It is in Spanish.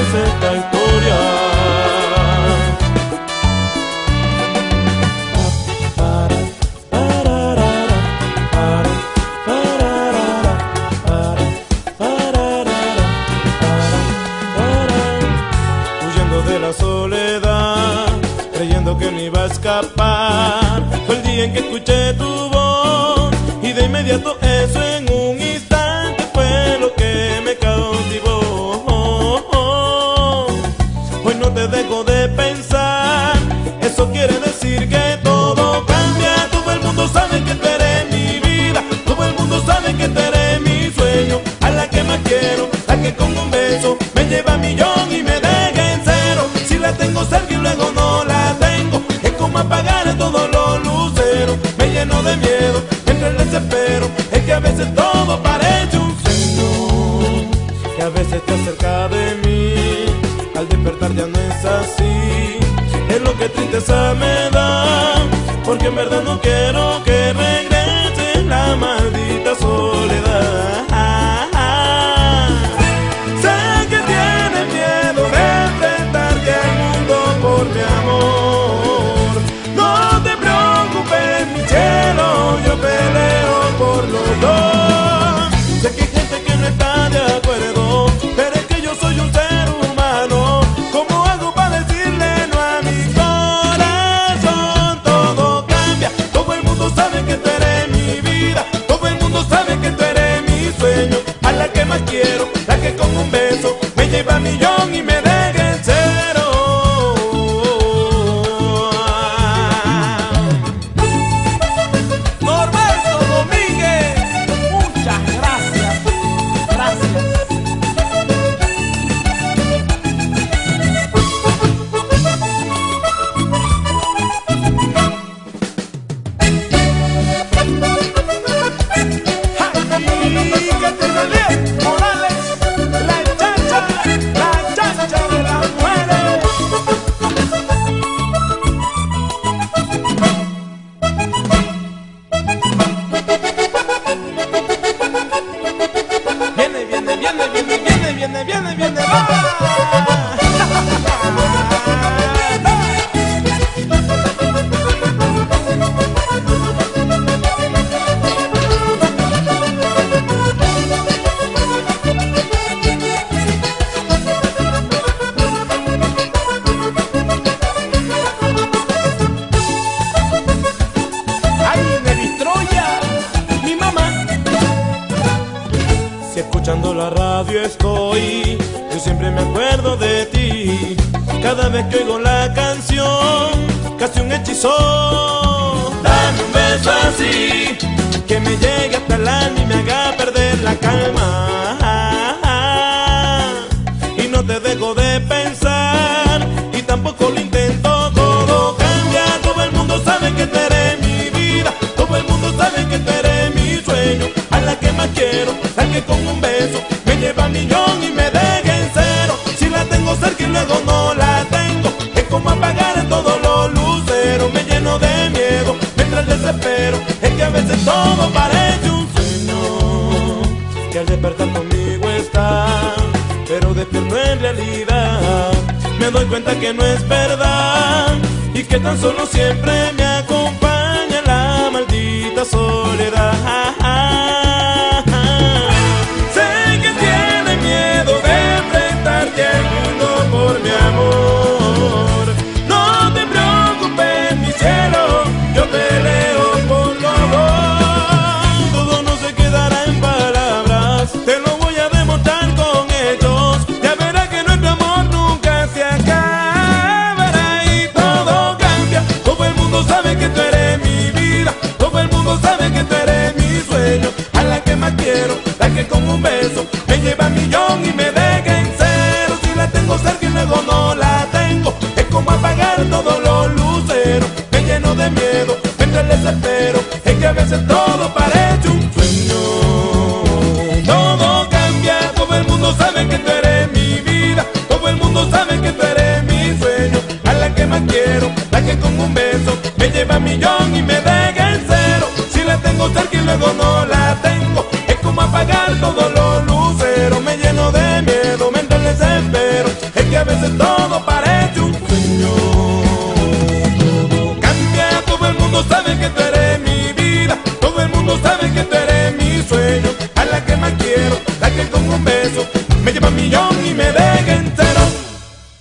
es esta historia. Huyendo de la soledad, creyendo que no iba a escapar. Fue el día en que escuché tu voz y de inmediato eso en un lleva millón y me deja en cero. Si la tengo cerca y luego no la tengo, es como apagar todos los luceros. Me lleno de miedo, entre el desespero, es que a veces todo parece un sueño, que a veces te acerca de mí, al despertar ya no es así. Es lo que tristeza me da, porque en verdad no quiero que regrese la maldita soledad. Don't me Escuchando la radio estoy, yo siempre me acuerdo de ti. Cada vez que oigo la canción, casi un hechizo. Dame un beso así, que me llegue hasta el alma y me haga perder la calma. Y no te dejo de pensar, y tampoco lo intento. Todo cambia, todo el mundo sabe que tú eres mi vida, todo el mundo sabe que tú eres mi sueño, a la que más quiero, con un beso me lleva a millón y me deja en cero. Si la tengo cerca y luego no la tengo, es como apagar todos los luceros. Me lleno de miedo, me entra el desespero, es que a veces todo parece un sueño, que al despertar conmigo está, pero despierto en realidad. Me doy cuenta que no es verdad y que tan solo siempre me un beso me lleva a millón y me deja en cero. Si la tengo cerca y luego no la tengo, es como apagar todos los luceros. Me lleno de miedo, me el desespero, es que a veces todo parece un sueño. Todo cambia, todo el mundo sabe que tú eres mi vida, todo el mundo sabe que tú eres mi sueño. A la que más quiero, la que con un beso me lleva a millón y me deja en cero. Si la tengo cerca y luego no la tengo, alto dolor lucero, me lleno de miedo, mental desespero, es que a veces todo